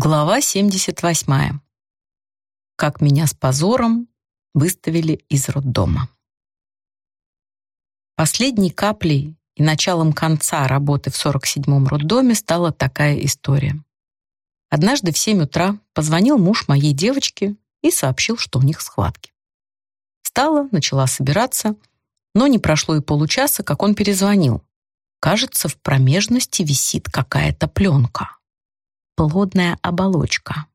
Глава 78. Как меня с позором выставили из роддома. Последней каплей и началом конца работы в 47-м роддоме стала такая история. Однажды в 7 утра позвонил муж моей девочки и сообщил, что у них схватки. Стала, начала собираться, но не прошло и получаса, как он перезвонил. Кажется, в промежности висит какая-то пленка плодная оболочка.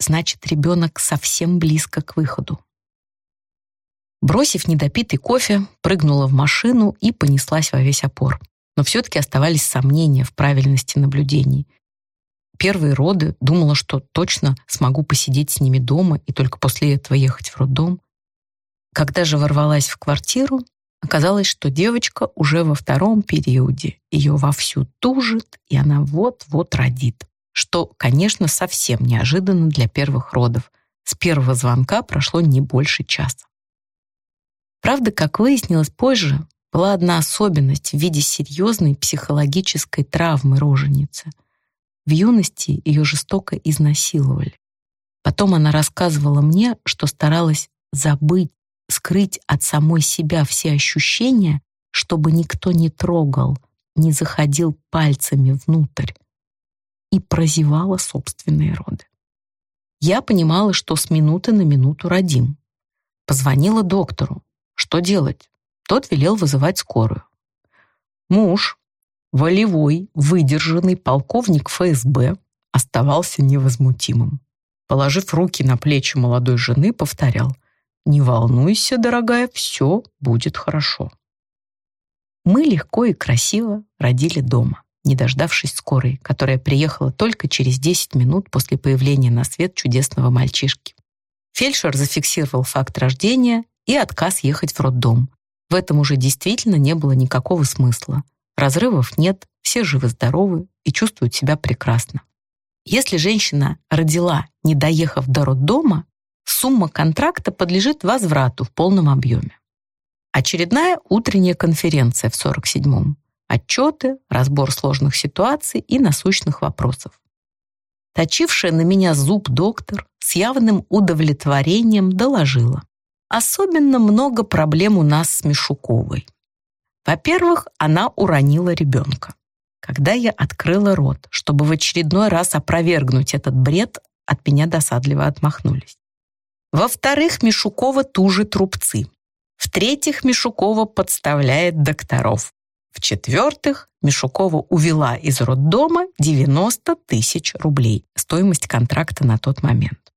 Значит, ребенок совсем близко к выходу. Бросив недопитый кофе, прыгнула в машину и понеслась во весь опор. Но все-таки оставались сомнения в правильности наблюдений. Первые роды думала, что точно смогу посидеть с ними дома и только после этого ехать в роддом. Когда же ворвалась в квартиру, оказалось, что девочка уже во втором периоде. Ее вовсю тужит, и она вот-вот родит что, конечно, совсем неожиданно для первых родов. С первого звонка прошло не больше часа. Правда, как выяснилось позже, была одна особенность в виде серьезной психологической травмы роженицы. В юности ее жестоко изнасиловали. Потом она рассказывала мне, что старалась забыть, скрыть от самой себя все ощущения, чтобы никто не трогал, не заходил пальцами внутрь и прозевала собственные роды. Я понимала, что с минуты на минуту родим. Позвонила доктору. Что делать? Тот велел вызывать скорую. Муж, волевой, выдержанный полковник ФСБ, оставался невозмутимым. Положив руки на плечи молодой жены, повторял «Не волнуйся, дорогая, все будет хорошо». Мы легко и красиво родили дома не дождавшись скорой, которая приехала только через 10 минут после появления на свет чудесного мальчишки. Фельдшер зафиксировал факт рождения и отказ ехать в роддом. В этом уже действительно не было никакого смысла. Разрывов нет, все живы-здоровы и чувствуют себя прекрасно. Если женщина родила, не доехав до роддома, сумма контракта подлежит возврату в полном объеме. Очередная утренняя конференция в 47-м отчеты, разбор сложных ситуаций и насущных вопросов. Точившая на меня зуб доктор с явным удовлетворением доложила. Особенно много проблем у нас с Мишуковой. Во-первых, она уронила ребенка. Когда я открыла рот, чтобы в очередной раз опровергнуть этот бред, от меня досадливо отмахнулись. Во-вторых, Мишукова тужит рубцы. В-третьих, Мишукова подставляет докторов. В-четвертых, Мишукова увела из роддома 90 тысяч рублей, стоимость контракта на тот момент.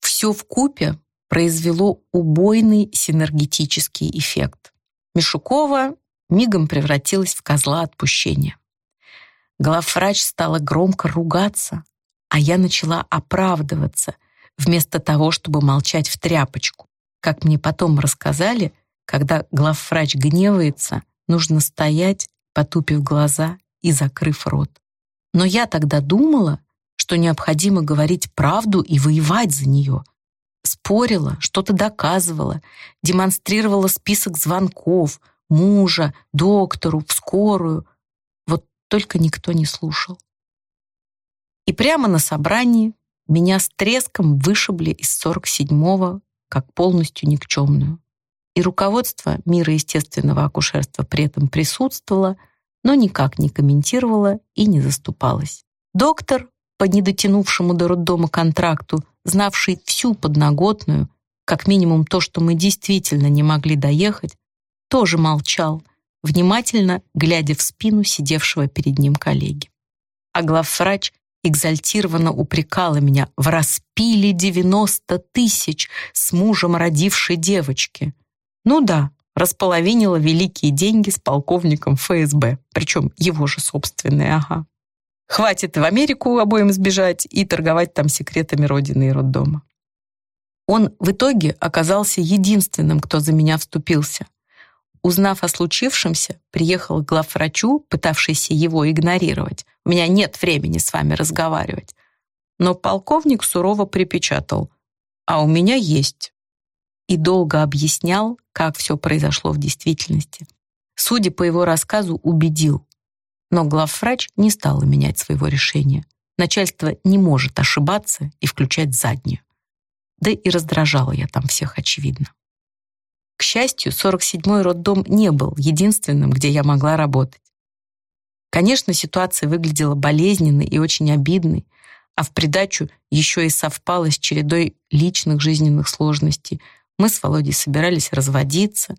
Все в купе произвело убойный синергетический эффект. Мишукова мигом превратилась в козла отпущения. Главврач стала громко ругаться, а я начала оправдываться, вместо того, чтобы молчать в тряпочку. Как мне потом рассказали, когда главврач гневается, Нужно стоять, потупив глаза и закрыв рот. Но я тогда думала, что необходимо говорить правду и воевать за нее. Спорила, что-то доказывала, демонстрировала список звонков, мужа, доктору, в скорую. Вот только никто не слушал. И прямо на собрании меня с треском вышибли из 47-го как полностью никчемную и руководство мира естественного акушерства при этом присутствовало, но никак не комментировало и не заступалось. Доктор, по недотянувшему до роддома контракту, знавший всю подноготную, как минимум то, что мы действительно не могли доехать, тоже молчал, внимательно глядя в спину сидевшего перед ним коллеги. А главврач экзальтированно упрекала меня в распиле 90 тысяч с мужем родившей девочки. Ну да, располовинила великие деньги с полковником ФСБ, причем его же собственные, ага. Хватит в Америку обоим сбежать и торговать там секретами родины и роддома. Он в итоге оказался единственным, кто за меня вступился. Узнав о случившемся, приехал к главврачу, пытавшийся его игнорировать. «У меня нет времени с вами разговаривать». Но полковник сурово припечатал. «А у меня есть и долго объяснял, как все произошло в действительности. Судя по его рассказу, убедил. Но главврач не стала менять своего решения. начальство не может ошибаться и включать заднюю. Да и раздражала я там всех, очевидно. К счастью, 47-й роддом не был единственным, где я могла работать. Конечно, ситуация выглядела болезненной и очень обидной, а в придачу еще и совпала с чередой личных жизненных сложностей. Мы с Володей собирались разводиться,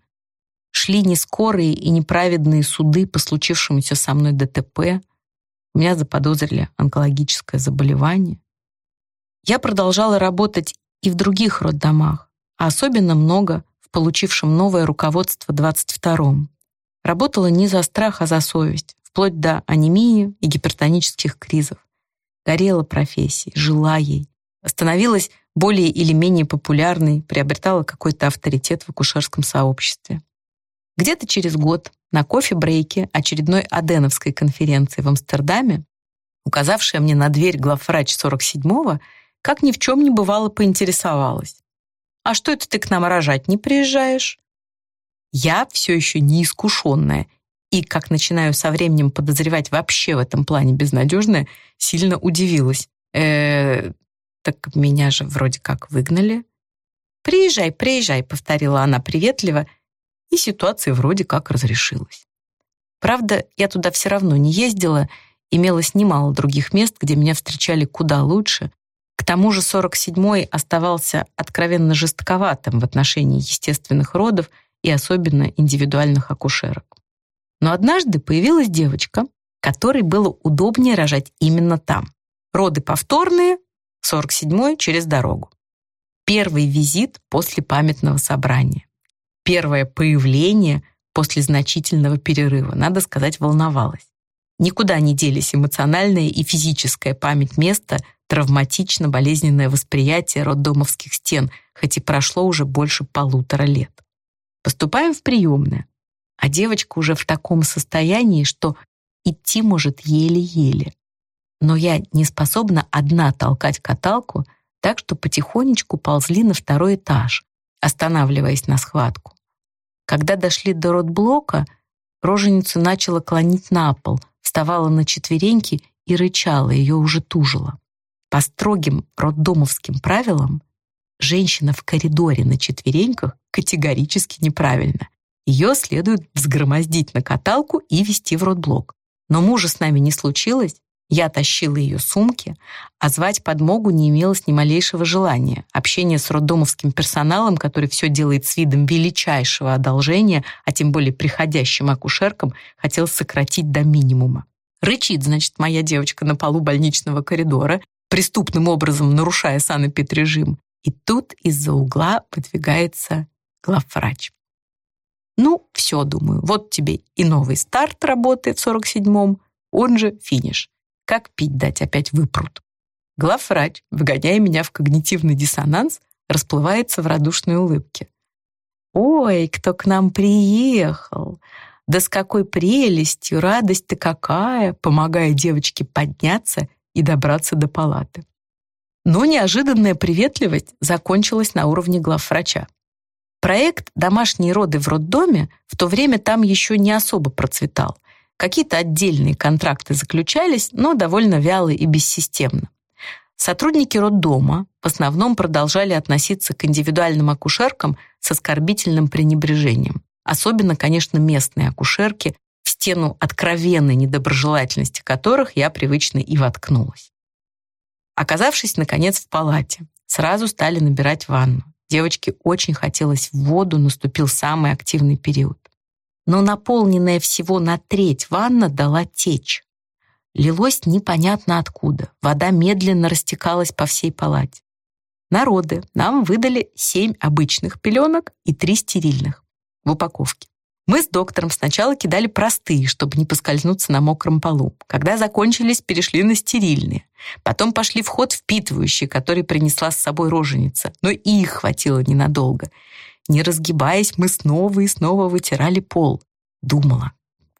шли нескорые и неправедные суды по случившемуся со мной ДТП. Меня заподозрили онкологическое заболевание. Я продолжала работать и в других роддомах, а особенно много в получившем новое руководство 22-м. Работала не за страх, а за совесть, вплоть до анемии и гипертонических кризов. Горела профессией, жила ей, становилась более или менее популярной, приобретала какой-то авторитет в акушерском сообществе. Где-то через год на кофе-брейке очередной Аденовской конференции в Амстердаме, указавшая мне на дверь главврач 47-го, как ни в чем не бывало, поинтересовалась. «А что это ты к нам рожать не приезжаешь?» Я все еще неискушенная и, как начинаю со временем подозревать вообще в этом плане безнадежная, сильно удивилась. э так меня же вроде как выгнали. «Приезжай, приезжай», — повторила она приветливо, и ситуация вроде как разрешилась. Правда, я туда все равно не ездила, имелось немало других мест, где меня встречали куда лучше. К тому же 47-й оставался откровенно жестковатым в отношении естественных родов и особенно индивидуальных акушерок. Но однажды появилась девочка, которой было удобнее рожать именно там. Роды повторные, 47-й через дорогу. Первый визит после памятного собрания первое появление после значительного перерыва, надо сказать, волновалась. Никуда не делись эмоциональная и физическая память места, травматично-болезненное восприятие роддомовских стен, хоть и прошло уже больше полутора лет. Поступаем в приемное, а девочка уже в таком состоянии, что идти может еле-еле. Но я не способна одна толкать каталку, так что потихонечку ползли на второй этаж, останавливаясь на схватку. Когда дошли до родблока, роженицу начала клонить на пол, вставала на четвереньки и рычала, ее уже тужило. По строгим роддомовским правилам женщина в коридоре на четвереньках категорически неправильно. Ее следует взгромоздить на каталку и вести в родблок. Но мужа с нами не случилось, я тащила ее сумки, а звать подмогу не имелось ни малейшего желания. Общение с роддомовским персоналом, который все делает с видом величайшего одолжения, а тем более приходящим акушеркам, хотел сократить до минимума. Рычит, значит, моя девочка на полу больничного коридора, преступным образом нарушая санэпидрежим. И тут из-за угла подвигается главврач. Ну, все, думаю, вот тебе и новый старт работы в 47-м, он же финиш. Как пить дать, опять выпрут. Главврач, выгоняя меня в когнитивный диссонанс, расплывается в радушной улыбке. «Ой, кто к нам приехал! Да с какой прелестью, радость-то какая!» помогая девочке подняться и добраться до палаты. Но неожиданная приветливость закончилась на уровне главврача. Проект «Домашние роды в роддоме» в то время там еще не особо процветал. Какие-то отдельные контракты заключались, но довольно вяло и бессистемно. Сотрудники роддома в основном продолжали относиться к индивидуальным акушеркам с оскорбительным пренебрежением. Особенно, конечно, местные акушерки, в стену откровенной недоброжелательности которых я привычно и воткнулась. Оказавшись, наконец, в палате, сразу стали набирать ванну. Девочке очень хотелось в воду, наступил самый активный период но наполненная всего на треть ванна дала течь. Лилось непонятно откуда. Вода медленно растекалась по всей палате. Народы нам выдали семь обычных пеленок и три стерильных в упаковке. Мы с доктором сначала кидали простые, чтобы не поскользнуться на мокром полу. Когда закончились, перешли на стерильные. Потом пошли в ход впитывающие, которые принесла с собой роженица. Но и их хватило ненадолго. Не разгибаясь, мы снова и снова вытирали пол. Думала,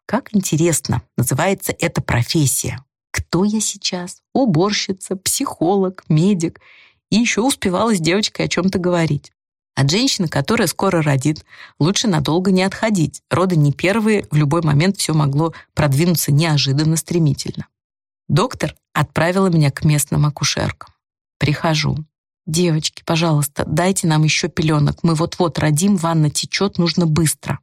как интересно называется эта профессия. Кто я сейчас? Уборщица, психолог, медик. И еще успевала с девочкой о чем-то говорить. От женщины, которая скоро родит, лучше надолго не отходить. Роды не первые, в любой момент все могло продвинуться неожиданно стремительно. Доктор отправила меня к местным акушеркам. Прихожу. «Девочки, пожалуйста, дайте нам еще пеленок. Мы вот-вот родим, ванна течет, нужно быстро».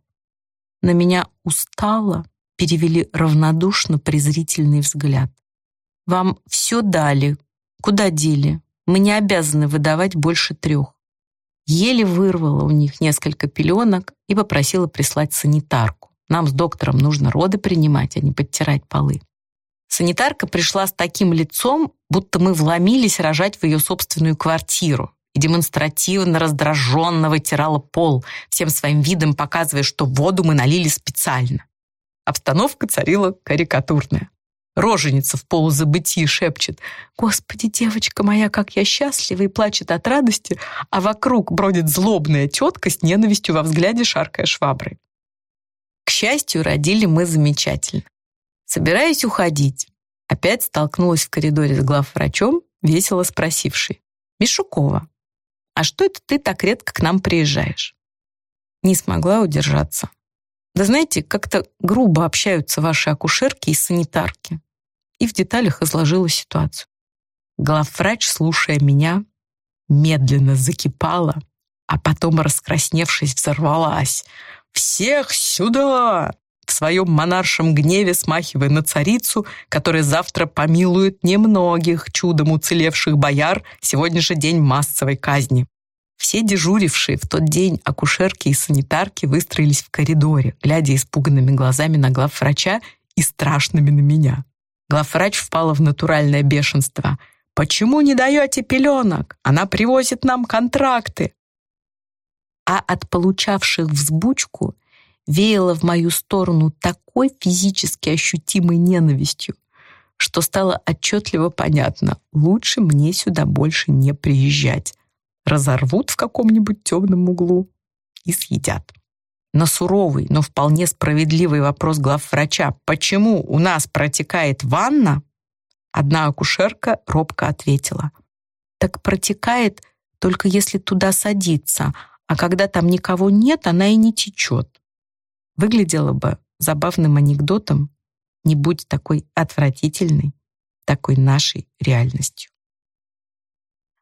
На меня устало перевели равнодушно презрительный взгляд. «Вам все дали. Куда дели? Мы не обязаны выдавать больше трех». Еле вырвала у них несколько пеленок и попросила прислать санитарку. Нам с доктором нужно роды принимать, а не подтирать полы. Санитарка пришла с таким лицом, будто мы вломились рожать в ее собственную квартиру и демонстративно раздраженно вытирала пол, всем своим видом показывая, что воду мы налили специально. Обстановка царила карикатурная. Роженица в полузабытии шепчет «Господи, девочка моя, как я счастлива!» и плачет от радости, а вокруг бродит злобная тетка с ненавистью во взгляде, шаркая шваброй. К счастью, родили мы замечательно. Собираясь уходить, опять столкнулась в коридоре с главврачом, весело спросившей. «Мишукова, а что это ты так редко к нам приезжаешь?» Не смогла удержаться. Да знаете, как-то грубо общаются ваши акушерки и санитарки. И в деталях изложила ситуацию. Главврач, слушая меня, медленно закипала, а потом, раскрасневшись, взорвалась. «Всех сюда! В своем монаршем гневе смахивая на царицу, которая завтра помилует немногих чудом уцелевших бояр, сегодня же день массовой казни. Все дежурившие в тот день акушерки и санитарки выстроились в коридоре, глядя испуганными глазами на главврача и страшными на меня. Главврач впала в натуральное бешенство. «Почему не даете пеленок? Она привозит нам контракты!» А от получавших взбучку веяло в мою сторону такой физически ощутимой ненавистью, что стало отчетливо понятно, лучше мне сюда больше не приезжать. Разорвут в каком-нибудь темном углу и съедят. На суровый, но вполне справедливый вопрос главврача, почему у нас протекает ванна, одна акушерка робко ответила. Так протекает только если туда садиться, а когда там никого нет, она и не течет выглядело бы забавным анекдотом, не будь такой отвратительной, такой нашей реальностью.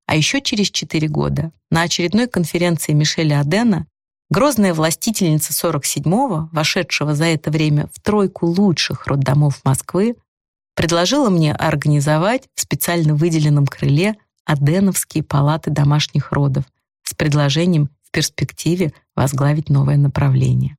А еще через четыре года на очередной конференции Мишеля Адена грозная властительница 47-го, вошедшего за это время в тройку лучших роддомов Москвы, предложила мне организовать в специально выделенном крыле Аденовские палаты домашних родов с предложением в перспективе возглавить новое направление.